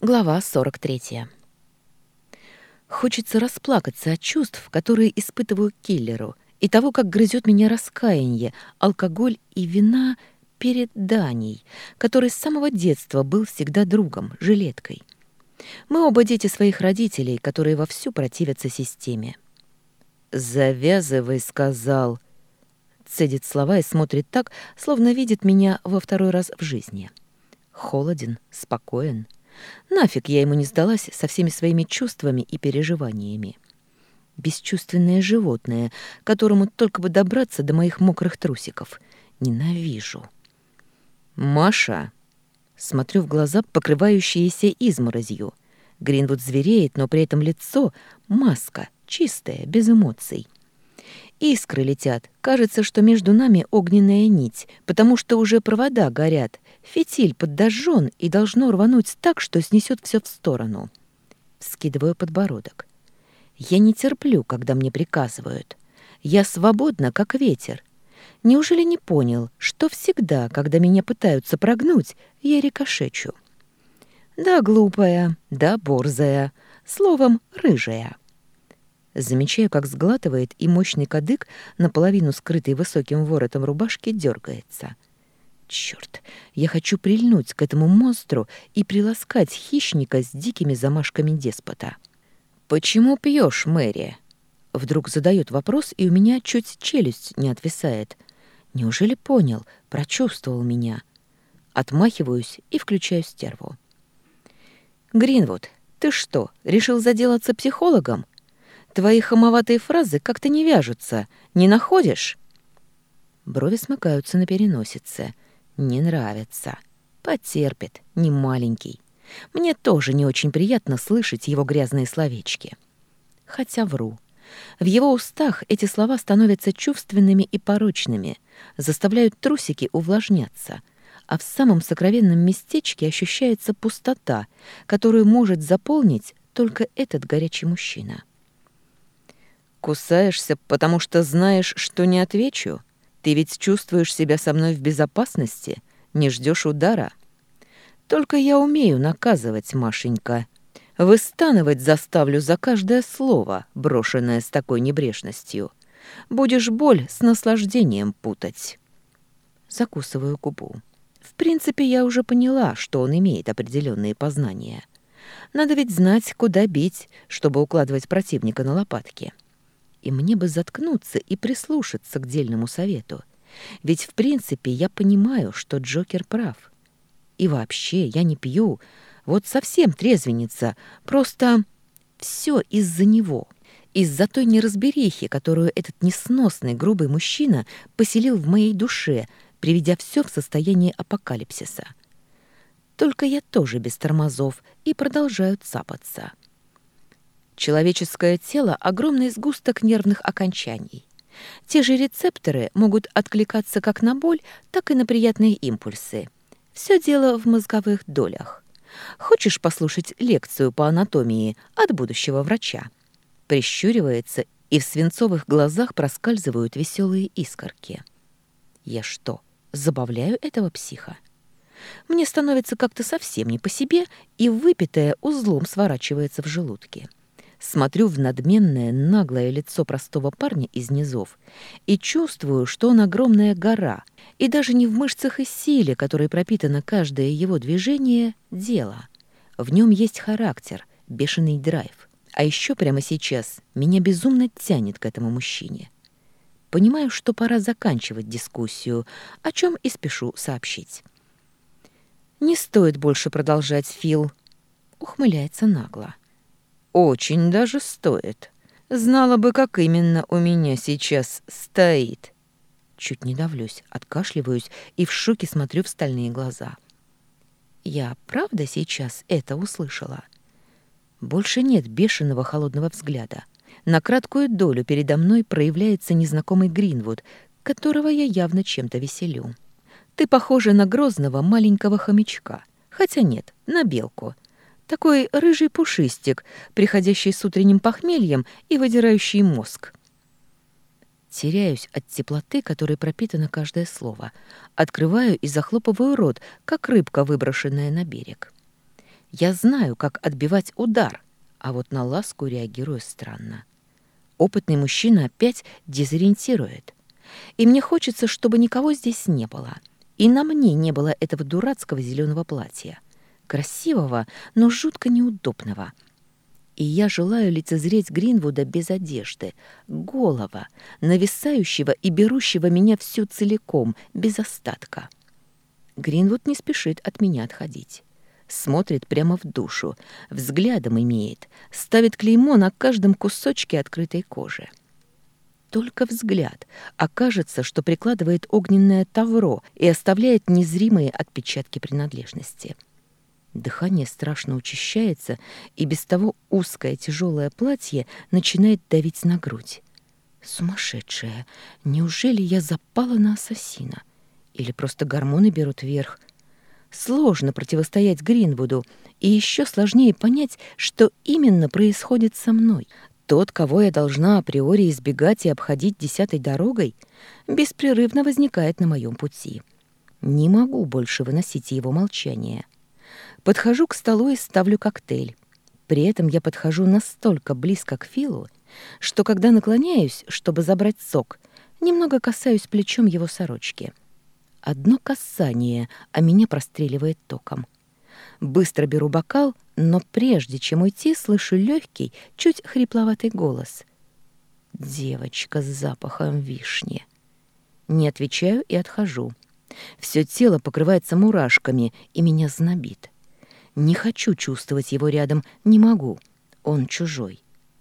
Глава 43. Хочется расплакаться от чувств, которые испытываю киллеру, и того, как грызет меня раскаяние, алкоголь и вина перед Даней, который с самого детства был всегда другом, жилеткой. Мы оба дети своих родителей, которые вовсю противятся системе. «Завязывай», — сказал. Цедит слова и смотрит так, словно видит меня во второй раз в жизни. Холоден, спокоен. Нафиг я ему не сдалась со всеми своими чувствами и переживаниями. Бесчувственное животное, которому только бы добраться до моих мокрых трусиков. Ненавижу. «Маша!» Смотрю в глаза, покрывающиеся изморозью. Гринвуд звереет, но при этом лицо — маска, чистая, без эмоций. Искры летят. Кажется, что между нами огненная нить, потому что уже провода горят, Фитиль подожжен и должно рвануть так, что снесет все в сторону. Скидываю подбородок. Я не терплю, когда мне приказывают. Я свободна, как ветер. Неужели не понял, что всегда, когда меня пытаются прогнуть, я рикошечу? Да глупая, да борзая, словом, рыжая. Замечаю, как сглатывает, и мощный кадык, наполовину скрытый высоким воротом рубашки, дергается. — Черт, я хочу прильнуть к этому монстру и приласкать хищника с дикими замашками деспота. «Почему пьешь, Мэри?» Вдруг задает вопрос, и у меня чуть челюсть не отвисает. Неужели понял, прочувствовал меня? Отмахиваюсь и включаю стерву. «Гринвуд, ты что, решил заделаться психологом? Твои хамоватые фразы как-то не вяжутся, не находишь?» Брови смыкаются на переносице — не нравится. Потерпит, не маленький. Мне тоже не очень приятно слышать его грязные словечки. Хотя вру. В его устах эти слова становятся чувственными и порочными, заставляют трусики увлажняться, а в самом сокровенном местечке ощущается пустота, которую может заполнить только этот горячий мужчина. «Кусаешься, потому что знаешь, что не отвечу?» Ты ведь чувствуешь себя со мной в безопасности, не ждешь удара. Только я умею наказывать, Машенька. Выстанывать заставлю за каждое слово, брошенное с такой небрежностью. Будешь боль с наслаждением путать. Закусываю губу. В принципе, я уже поняла, что он имеет определенные познания. Надо ведь знать, куда бить, чтобы укладывать противника на лопатки. — и мне бы заткнуться и прислушаться к дельному совету. Ведь, в принципе, я понимаю, что Джокер прав. И вообще, я не пью. Вот совсем трезвенница. Просто все из-за него. Из-за той неразберихи, которую этот несносный грубый мужчина поселил в моей душе, приведя все в состояние апокалипсиса. Только я тоже без тормозов и продолжаю цапаться. Человеческое тело — огромный сгусток нервных окончаний. Те же рецепторы могут откликаться как на боль, так и на приятные импульсы. Все дело в мозговых долях. Хочешь послушать лекцию по анатомии от будущего врача? Прищуривается, и в свинцовых глазах проскальзывают веселые искорки. Я что, забавляю этого психа? Мне становится как-то совсем не по себе, и выпитое узлом сворачивается в желудке смотрю в надменное, наглое лицо простого парня из низов и чувствую, что он огромная гора, и даже не в мышцах и силе, которой пропитано каждое его движение, дело. В нем есть характер, бешеный драйв. А еще прямо сейчас меня безумно тянет к этому мужчине. Понимаю, что пора заканчивать дискуссию, о чем и спешу сообщить. «Не стоит больше продолжать, Фил», — ухмыляется нагло. Очень даже стоит. Знала бы, как именно у меня сейчас стоит. Чуть не давлюсь, откашливаюсь и в шоке смотрю в стальные глаза. Я правда сейчас это услышала? Больше нет бешеного холодного взгляда. На краткую долю передо мной проявляется незнакомый Гринвуд, которого я явно чем-то веселю. Ты похожа на грозного маленького хомячка. Хотя нет, на белку — такой рыжий пушистик, приходящий с утренним похмельем и выдирающий мозг. Теряюсь от теплоты, которой пропитано каждое слово. Открываю и захлопываю рот, как рыбка, выброшенная на берег. Я знаю, как отбивать удар, а вот на ласку реагирую странно. Опытный мужчина опять дезориентирует. И мне хочется, чтобы никого здесь не было. И на мне не было этого дурацкого зеленого платья красивого, но жутко неудобного. И я желаю лицезреть Гринвуда без одежды, голова, нависающего и берущего меня всю целиком, без остатка. Гринвуд не спешит от меня отходить. Смотрит прямо в душу, взглядом имеет, ставит клеймо на каждом кусочке открытой кожи только взгляд, окажется, что прикладывает огненное тавро и оставляет незримые отпечатки принадлежности. — Дыхание страшно учащается, и без того узкое тяжелое платье начинает давить на грудь. Сумасшедшая! Неужели я запала на ассасина? Или просто гормоны берут верх? Сложно противостоять Гринвуду, и еще сложнее понять, что именно происходит со мной. Тот, кого я должна априори избегать и обходить десятой дорогой, беспрерывно возникает на моем пути. Не могу больше выносить его молчание. — Подхожу к столу и ставлю коктейль. При этом я подхожу настолько близко к Филу, что когда наклоняюсь, чтобы забрать сок, немного касаюсь плечом его сорочки. Одно касание, а меня простреливает током. Быстро беру бокал, но прежде чем уйти, слышу легкий, чуть хрипловатый голос. «Девочка с запахом вишни». Не отвечаю и отхожу. Все тело покрывается мурашками, и меня знобит. Не хочу чувствовать его рядом, не могу. Он чужой.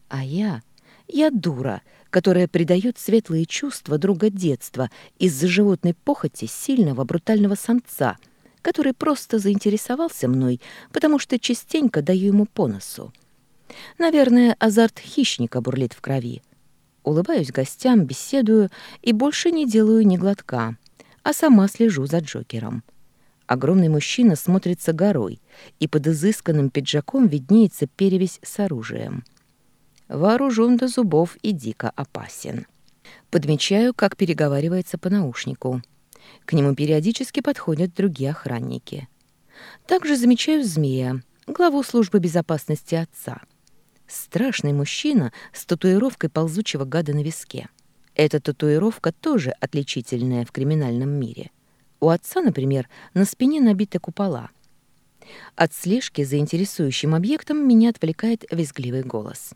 А я... Я дура, которая придает светлые чувства друга детства из-за животной похоти сильного брутального самца, который просто заинтересовался мной, потому что частенько даю ему по носу. Наверное, азарт хищника бурлит в крови. Улыбаюсь гостям, беседую и больше не делаю ни глотка, а сама слежу за Джокером. Огромный мужчина смотрится горой, и под изысканным пиджаком виднеется перевесь с оружием. Вооружен до зубов и дико опасен. Подмечаю, как переговаривается по наушнику. К нему периодически подходят другие охранники. Также замечаю змея, главу службы безопасности отца. Страшный мужчина с татуировкой ползучего гада на виске. Эта татуировка тоже отличительная в криминальном мире — у отца, например, на спине набиты купола. От слежки за интересующим объектом меня отвлекает визгливый голос.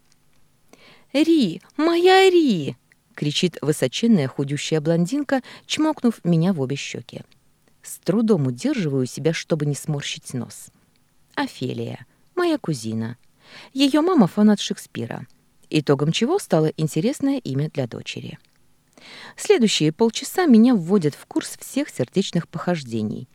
«Ри! Моя Ри!» — кричит высоченная худющая блондинка, чмокнув меня в обе щеки. С трудом удерживаю себя, чтобы не сморщить нос. Офелия, моя кузина. Ее мама фанат Шекспира. Итогом чего стало интересное имя для дочери. Следующие полчаса меня вводят в курс всех сердечных похождений.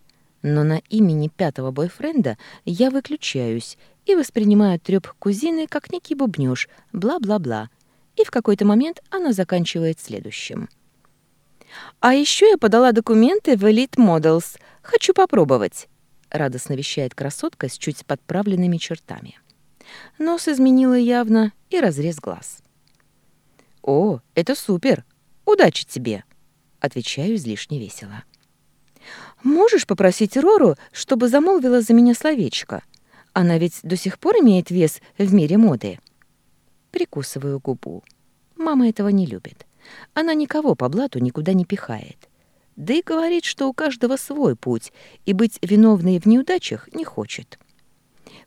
Но на имени пятого бойфренда я выключаюсь и воспринимаю трёп кузины как некий бубнёж, бла-бла-бла. И в какой-то момент она заканчивает следующим. «А ещё я подала документы в Elite Models. Хочу попробовать», — радостно вещает красотка с чуть подправленными чертами. Нос изменила явно и разрез глаз. «О, это супер! «Удачи тебе!» — отвечаю излишне весело. «Можешь попросить Рору, чтобы замолвила за меня словечко? Она ведь до сих пор имеет вес в мире моды». Прикусываю губу. Мама этого не любит. Она никого по блату никуда не пихает. Да и говорит, что у каждого свой путь, и быть виновной в неудачах не хочет.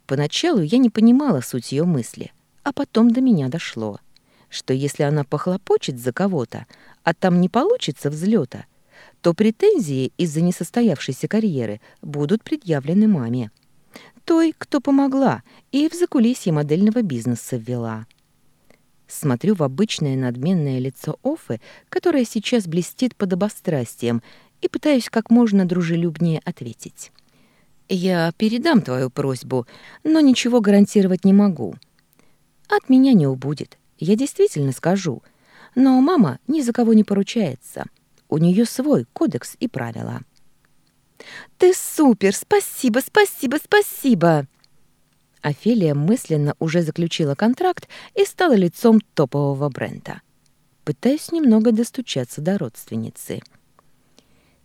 Поначалу я не понимала суть ее мысли, а потом до меня дошло — что если она похлопочет за кого-то, а там не получится взлета, то претензии из-за несостоявшейся карьеры будут предъявлены маме. Той, кто помогла и в закулисье модельного бизнеса ввела. Смотрю в обычное надменное лицо Офы, которое сейчас блестит под обострастием, и пытаюсь как можно дружелюбнее ответить. «Я передам твою просьбу, но ничего гарантировать не могу. От меня не убудет. Я действительно скажу. Но мама ни за кого не поручается. У нее свой кодекс и правила. «Ты супер! Спасибо, спасибо, спасибо!» Офелия мысленно уже заключила контракт и стала лицом топового бренда. Пытаюсь немного достучаться до родственницы.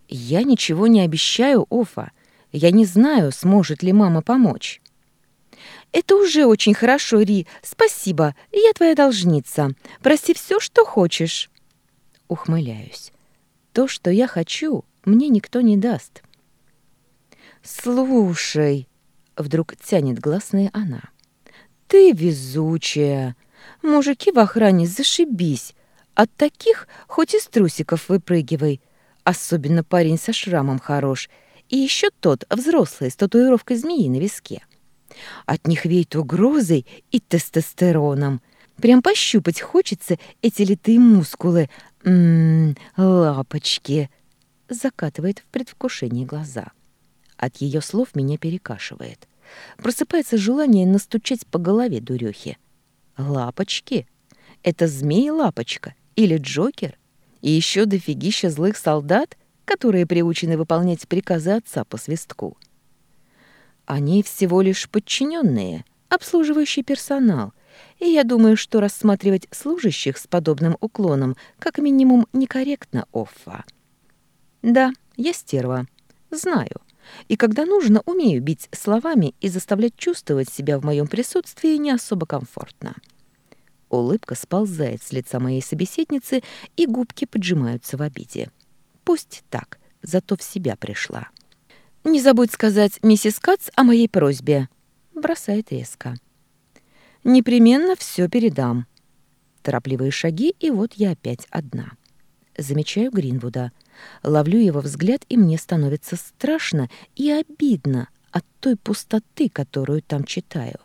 «Я ничего не обещаю, Офа. Я не знаю, сможет ли мама помочь». Это уже очень хорошо, Ри. Спасибо. Я твоя должница. Проси все, что хочешь. Ухмыляюсь. То, что я хочу, мне никто не даст. Слушай, вдруг тянет гласные она. Ты везучая. Мужики в охране зашибись. От таких хоть из трусиков выпрыгивай. Особенно парень со шрамом хорош. И еще тот, взрослый, с татуировкой змеи на виске. От них веет угрозой и тестостероном. Прям пощупать хочется эти литые мускулы. М -м, лапочки. Закатывает в предвкушении глаза. От ее слов меня перекашивает. Просыпается желание настучать по голове дурехи. Лапочки? Это змей-лапочка или Джокер? И еще дофигища злых солдат, которые приучены выполнять приказы отца по свистку. Они всего лишь подчиненные, обслуживающий персонал, и я думаю, что рассматривать служащих с подобным уклоном как минимум некорректно, Оффа. Да, я стерва, знаю. И когда нужно, умею бить словами и заставлять чувствовать себя в моем присутствии не особо комфортно. Улыбка сползает с лица моей собеседницы, и губки поджимаются в обиде. Пусть так, зато в себя пришла. «Не забудь сказать миссис Кац о моей просьбе», — бросает резко. «Непременно все передам». Торопливые шаги, и вот я опять одна. Замечаю Гринвуда. Ловлю его взгляд, и мне становится страшно и обидно от той пустоты, которую там читаю.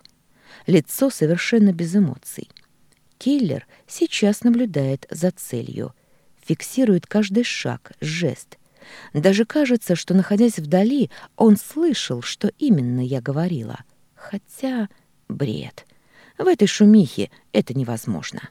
Лицо совершенно без эмоций. Киллер сейчас наблюдает за целью, фиксирует каждый шаг, жест, даже кажется, что, находясь вдали, он слышал, что именно я говорила. Хотя бред. В этой шумихе это невозможно.